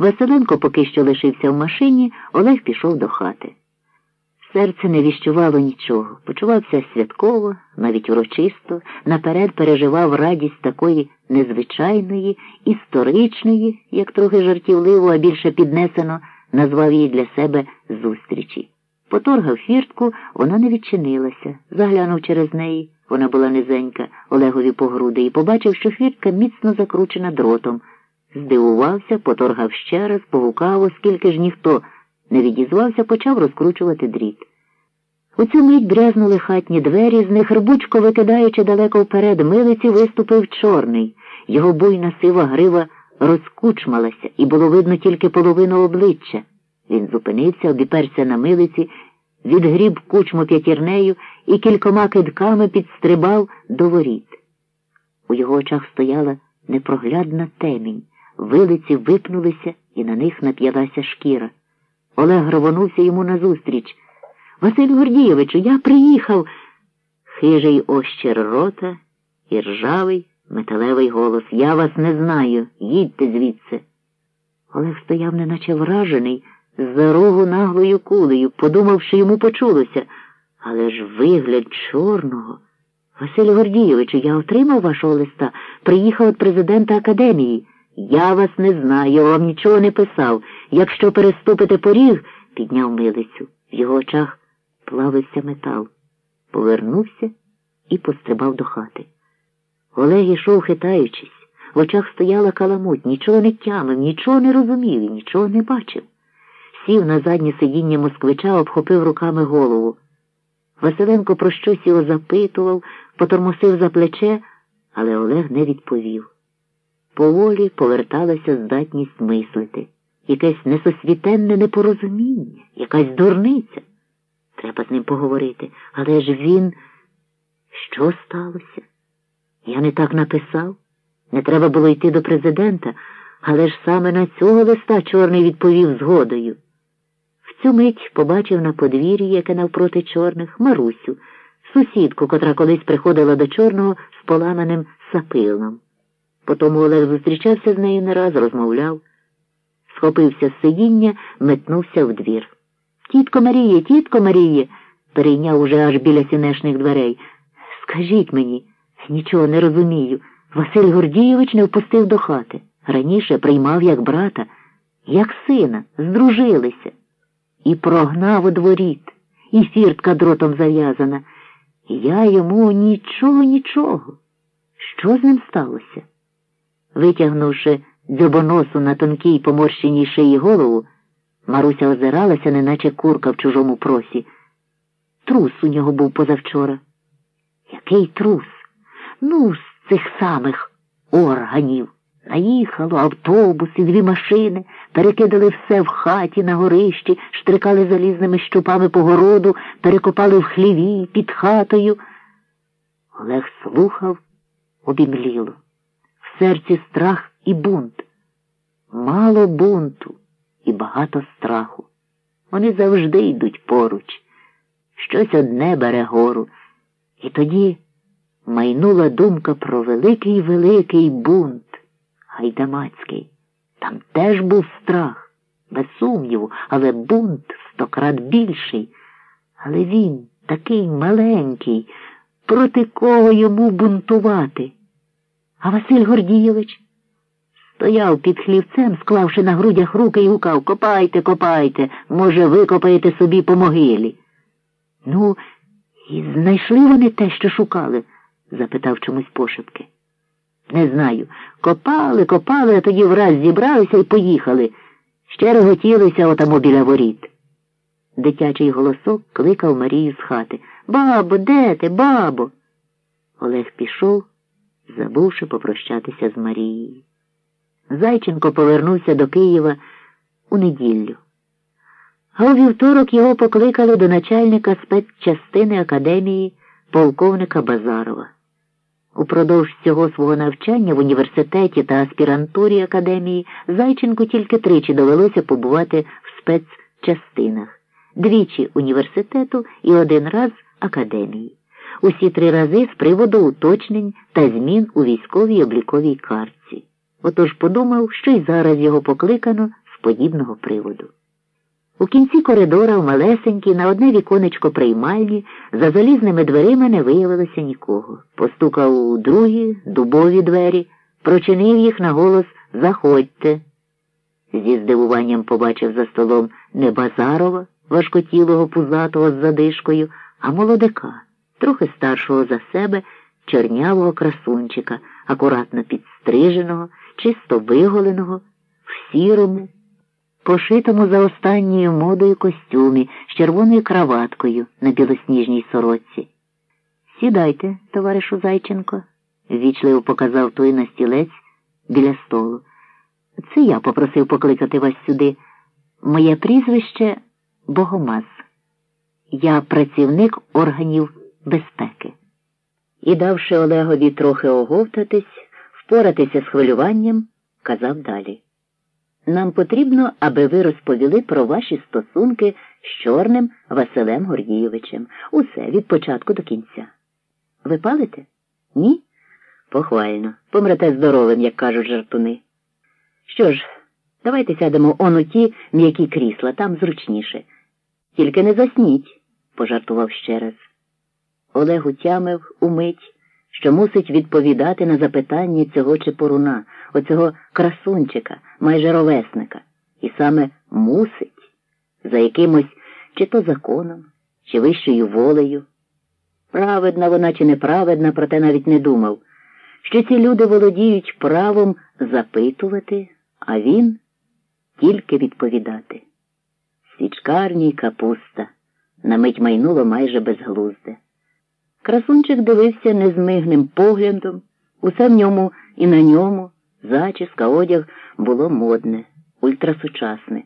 Василенко поки що лишився в машині, Олег пішов до хати. Серце не віщувало нічого, почувався святково, навіть урочисто, наперед переживав радість такої незвичайної, історичної, як трохи жартівливо, а більше піднесено, назвав її для себе зустрічі. Поторгав фіртку, вона не відчинилася. Заглянув через неї, вона була низенька, Олегові по груди, і побачив, що фіртка міцно закручена дротом. Здивувався, поторгав ще раз, погукав, оскільки ж ніхто не відізвався, почав розкручувати дріт. У цю мить брязнули хатні двері, з них рбучко викидаючи далеко вперед, милиці виступив чорний. Його буйна сива грива розкучмалася, і було видно тільки половину обличчя. Він зупинився, обіперся на милиці, відгріб кучму п'ятірнею і кількома кидками підстрибав до воріт. У його очах стояла непроглядна темінь, вилиці випнулися, і на них нап'ялася шкіра. Олег рвонувся йому назустріч. Василь Гордійовичу, я приїхав. Хижий ощер рота і ржавий металевий голос. Я вас не знаю. Їдьте звідси. Олег стояв, неначе вражений, за рогу наглою кулею, подумав, що йому почулося. Але ж вигляд чорного. Василь Гордійовичу, я отримав вашого листа, приїхав від президента академії. Я вас не знаю, вам нічого не писав. Якщо переступите поріг, підняв милицю. В його очах плавився метал. Повернувся і пострибав до хати. Олег ішов, хитаючись, в очах стояла каламуть, нічого не тямив, нічого не розумів і нічого не бачив. Сів на заднє сидіння москвича, обхопив руками голову. Василенко про щось його запитував, потормосив за плече, але Олег не відповів. Поволі поверталася здатність мислити, якесь несосвітенне непорозуміння, якась дурниця. Треба з ним поговорити. Але ж він. Що сталося? Я не так написав. Не треба було йти до президента, але ж саме на цього листа чорний відповів згодою. В цю мить побачив на подвір'ї, яке навпроти чорних, Марусю, сусідку, котра колись приходила до чорного з поламаним сапилом. Потому Олег зустрічався з нею не раз, розмовляв, схопився з сидіння, метнувся в двір. Тітко Маріє, тітко Маріє, перейняв уже аж біля сінешних дверей. Скажіть мені, нічого не розумію. Василь Гордійович не впустив до хати. Раніше приймав як брата, як сина, здружилися. І прогнав у дворіт, і фіртка дротом зав'язана. Я йому нічого, нічого. Що з ним сталося? Витягнувши дзьобоносу на тонкій поморщеній шиї голову, Маруся озиралася, неначе курка в чужому просі. Трус у нього був позавчора. Який трус? Ну, з цих самих органів. Наїхало автобуси, дві машини, перекидали все в хаті на горищі, штрикали залізними щупами по городу, перекопали в хліві під хатою. Олег слухав, обімліло. Серці страх і бунт. Мало бунту і багато страху. Вони завжди йдуть поруч. Щось одне бере гору. І тоді майнула думка про великий великий бунт гайдамацький. Там теж був страх, без сумніву, але бунт стократ більший. Але він такий маленький, проти кого йому бунтувати. А Василь Гордійович стояв під хлівцем, склавши на грудях руки і гукав Копайте, копайте, може, викопаєте собі по могилі. Ну, і знайшли вони те, що шукали? запитав чомусь пошепки. Не знаю. Копали, копали, а тоді враз зібралися і поїхали. Ще реготілися отамо біля воріт. Дитячий голосок кликав Марію з хати. Бабо, де ти, бабо? Олег пішов, забувши попрощатися з Марією. Зайченко повернувся до Києва у неділю. А у вівторок його покликали до начальника спецчастини академії полковника Базарова. Упродовж цього свого навчання в університеті та аспірантурі академії Зайченку тільки тричі довелося побувати в спецчастинах двічі університету і один раз академії. Усі три рази з приводу уточнень та змін у військовій обліковій картці. Отож подумав, що й зараз його покликано з подібного приводу. У кінці коридора в малесенькій на одне віконечко приймальні за залізними дверима не виявилося нікого. Постукав у другі дубові двері, прочинив їх на голос Заходьте. Зі здивуванням побачив за столом не Базарова, важкотілого пузатого з задишкою, а молодика, трохи старшого за себе, чернявого красунчика, акуратно підстриженого, чисто виголеного, в сірому пошитому за останньою модою костюмі з червоною краваткою на білосніжній сорочці. Сідайте, товаришу Зайченко, ввічливо показав той на стілець біля столу. Це я попросив покликати вас сюди. Моє прізвище Богомаз. Я працівник органів безпеки. І, давши Олегові трохи оговтатись, впоратися з хвилюванням, казав далі. Нам потрібно, аби ви розповіли про ваші стосунки з чорним Василем Гордійовичем. Усе від початку до кінця. Ви палите? Ні? Похвально. Помрете здоровим, як кажуть жартуни. Що ж, давайте сядемо он у ті м'які крісла, там зручніше. Тільки не засніть, пожартував ще раз. Олег утямив умить що мусить відповідати на запитання цього чепоруна, оцього красунчика, майже ровесника, і саме мусить за якимось чи то законом, чи вищою волею. Праведна вона чи неправедна, проте навіть не думав, що ці люди володіють правом запитувати, а він тільки відповідати. Свічкарні й капуста на мить майнуло майже безглузде. Красунчик дивився незмигним поглядом, усе в ньому і на ньому, зачіска, одяг було модне, ультрасучасне.